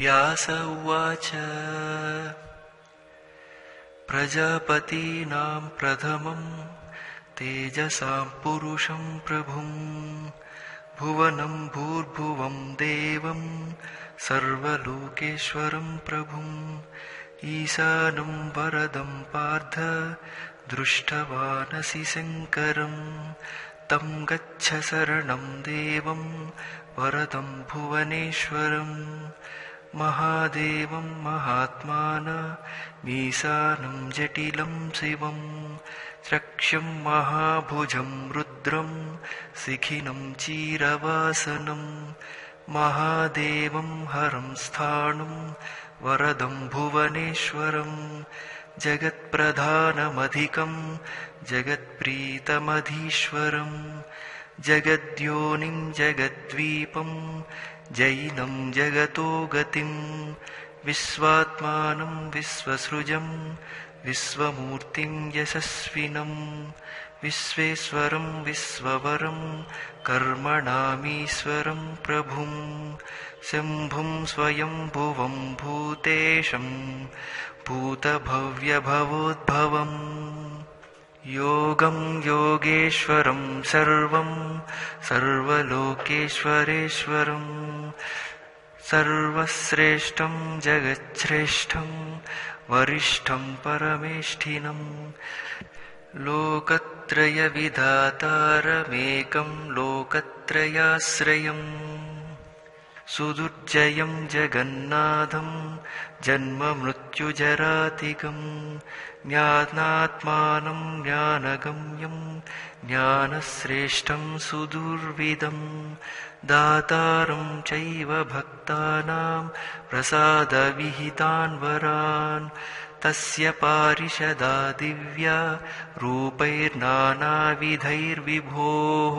व्यास उवाच। प्रजापतीनां प्रथमं तेजसां पुरुषं प्रभुं भुवनं भूर्भुवं देवं सर्वलोकेश्वरं प्रभुम् ईशानं वरदं पार्थ दृष्टवानसि शङ्करं तं गच्छ शरणं देवं वरदं भुवनेश्वरम् महादेवं महात्मानमीशानं जटिलं शिवं चक्षं महाभुजं रुद्रं शिखिनं चीरवासनं महादेवं हरं स्थाणुं वरदं भुवनेश्वरं जगत्प्रधानमधिकं जगत्प्रीतमधीश्वरं जगद्योनिं जगद्वीपं जैनं जगतो गतिं विश्वात्मानं विश्वसृजं विश्वमूर्तिं यशस्विनं विश्वेश्वरं विश्ववरं कर्मणामीश्वरं प्रभुं शम्भुं स्वयंभुवं भूतेशं भूतभव्यभवोद्भवम् योगं योगेश्वरं सर्वं सर्वलोकेश्वरेश्वरं सर्वश्रेष्ठं जगच्छ्रेष्ठं वरिष्ठं परमेष्ठिनं लोकत्रयविधातारमेकं लोकत्रयाश्रयम् सुदुर्जयं जगन्नाथं जन्ममृत्युजरातिगं ज्ञानात्मानं ज्ञानगम्यं ज्ञानश्रेष्ठं सुदुर्विदं दातारं चैव भक्तानां प्रसादविहितान् वरान् तस्य पारिषदा दिव्या रूपैर्नानाविधैर्विभोः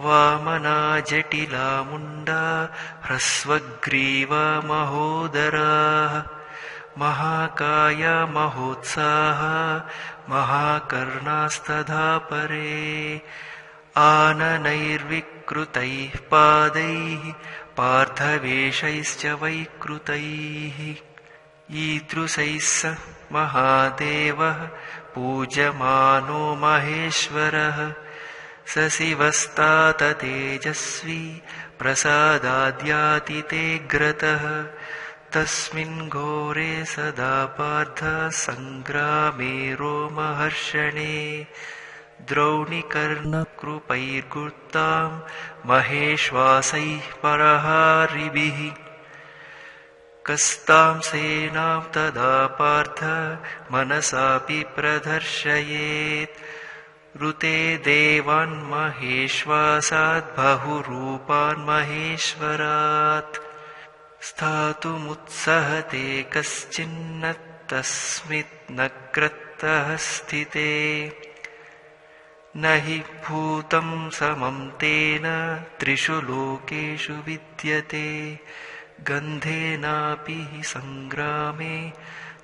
वामना जटिला मुण्डा ह्रस्वग्रीवा महोदराः महाकाया महोत्साहा महाकर्णास्तथा परे आननैर्विकृतैः पादैः पार्थवेषैश्च वैकृतैः ईदृशैः स महादेवः पूजमानो महेश्वरः स शिवस्ताततेजस्वी प्रसादाद्यातितेऽग्रतः तस्मिन् घोरे सदा पार्थ सङ्ग्रामे रोमहर्षणे। द्रौणिकर्णकृपैर्गुप्तां महेश्वासैः परहारिभिः। कस्तां सेनां तदा पार्थ मनसापि प्रदर्शयेत् ऋते देवान् महेश्वासाद्बहुरूपान् महेश्वरात् स्थातुमुत्सहते कश्चिन्न तस्मित् नक्रतः स्थिते। न हि भूतं समं तेन त्रिषु लोकेषु विद्यते। गन्धेनापि हि सङ्ग्रामे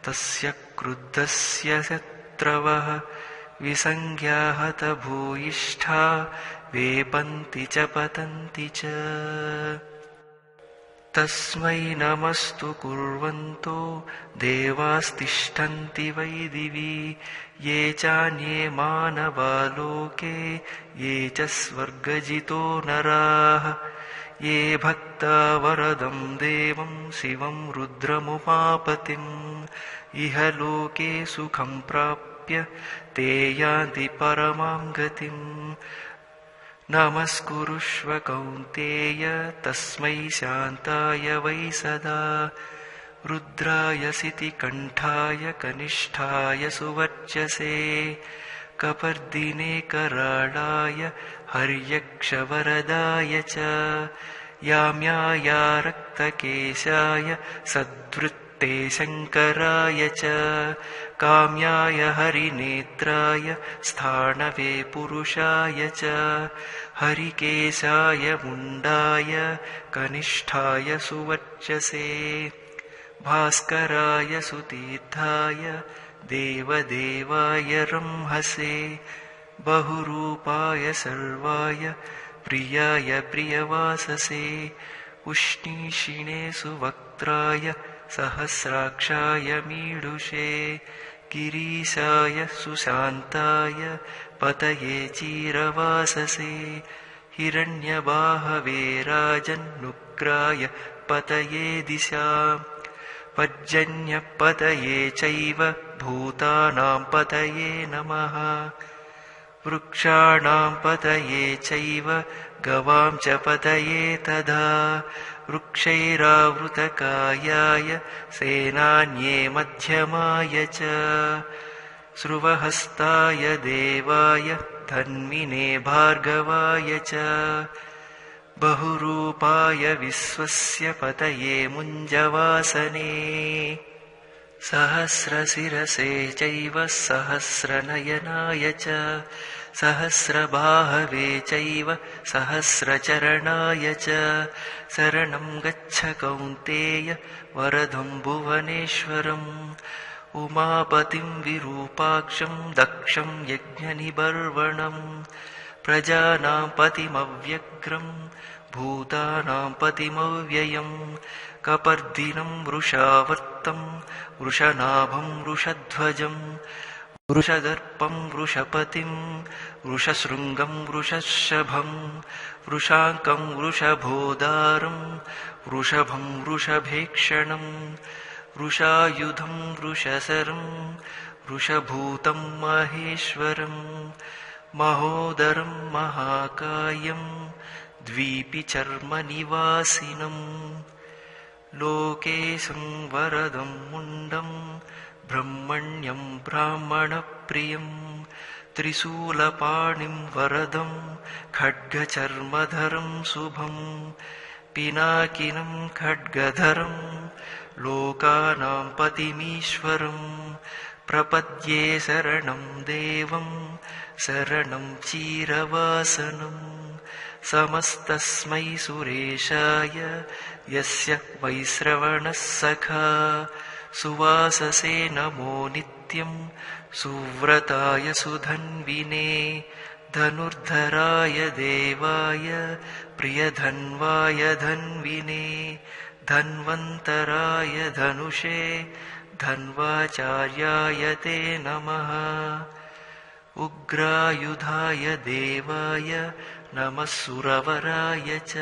तस्य क्रुद्धस्य शत्रवः विसङ्ख्याहतभूयिष्ठा वेपन्ति च पतन्ति च। तस्मै नमस्तु कुर्वन्तो देवास्तिष्ठन्ति वै दिवि। ये चान्ये मानवालोके ये च स्वर्गजितो नराः। ये भक्ता वरदं देवं शिवं रुद्रमुपापतिम्। इह लोके सुखं ते यान्ति परमां गतिम् नमस्कुरुष्व कौन्तेय तस्मै शान्ताय वै सदा। रुद्राय सितिकण्ठाय कनिष्ठाय सुवर्चसे। कपर्दिने कराळाय हर्यक्षवरदाय च। याम्याया रक्तकेशाय सद्वृत्ते शङ्कराय च काम्याय हरिनेत्राय स्थाणवे पुरुषाय च हरिकेशाय मुण्डाय कनिष्ठाय सुवर्चसे भास्कराय सुतीर्थाय देवदेवाय रंहसे बहुरूपाय सर्वाय प्रियाय प्रियवाससे उष्णीषिणे सुवक्त्राय सहस्राक्षाय मीडुषे गिरीशाय सुशान्ताय पतये चीरवाससे हिरण्यबाहवे राजन्नुग्राय पतये दिशा पर्जन्यपतये चैव भूतानां पतये नमः वृक्षाणां पतये चैव गवां च पतये तदा वृक्षैरावृतकायाय सेनान्ये मध्यमाय च स्रुवहस्ताय देवाय धन्विने भार्गवाय च बहुरूपाय विश्वस्य पतये मुञ्जवासने सहस्रशिरसे चैव सहस्रनयनाय च। सहस्रबाहवे चैव सहस्रचरणाय च। शरणं गच्छ कौन्तेय वरदं भुवनेश्वरम्। उमापतिं विरूपाक्षं दक्षं यज्ञनिबर्वणम्। प्रजानां पतिमव्यग्रम् भूतानां पतिमव्ययम् कपर्दिनं वृषावर्तं वृषनाभं वृषध्वजम् वृषदर्पं वृषपतिं वृषशृङ्गं वृषशभं वृषाङ्कं वृषभोदारं वृषभं वृषभेक्षणं वृषायुधं वृषशरं वृषभूतं माहेश्वरम् महोदरं महाकायं द्वीपिचर्मनिवासिनम् लोकेशं वरदं मुण्डं ब्रह्मण्यं ब्राह्मणप्रियं त्रिशूलपाणिं वरदं खड्गचर्मधरं शुभं पिनाकिनं खड्गधरं लोकानां पतिमीश्वरं प्रपद्ये शरणं देवं शरणं चीरवासनम् समस्तस्मै सुरेशाय। यस्य वैश्रवणः सखा। सुवाससे नमो नित्यं। सुव्रताय सुधन्विने। धनुर्धराय देवाय। प्रियधन्वाय धन्विने। धन्वन्तराय धनुषे। धन्वाचार्याय ते नमः। उग्रायुधाय देवाय नमः सुरवराय च।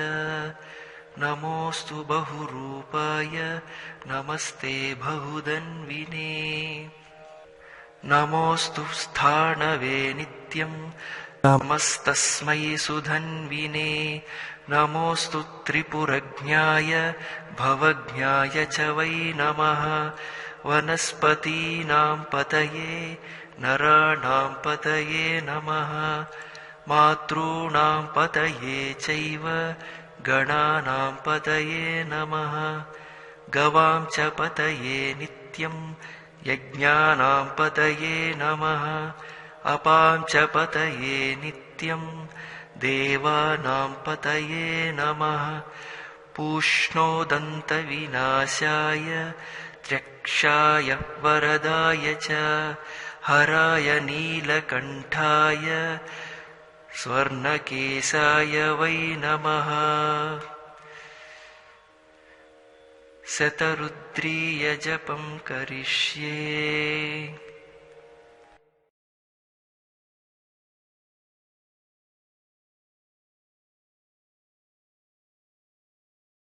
नमोऽस्तु बहुरूपाय। नमस्ते बहुधन्विने। नमोऽस्तु स्थाणवे नित्यं। नमस्तस्मै सुधन्विने। नमोऽस्तु त्रिपुरज्ञाय। भवज्ञाय च वै नमः। वनस्पतीनां पतये। नराणां पतये नमः मातॄणां पतये चैव गणानां पतये नमः। गवां च पतये नित्यं यज्ञानां पतये नमः। अपां च पतये नित्यं देवानां पतये नमः। पूष्णोदन्तविनाशाय त्रक्षाय वरदाय च। हराय नीलकण्ठाय स्वर्णकेशाय वै नमः। शतरुद्रीयजपं करिष्ये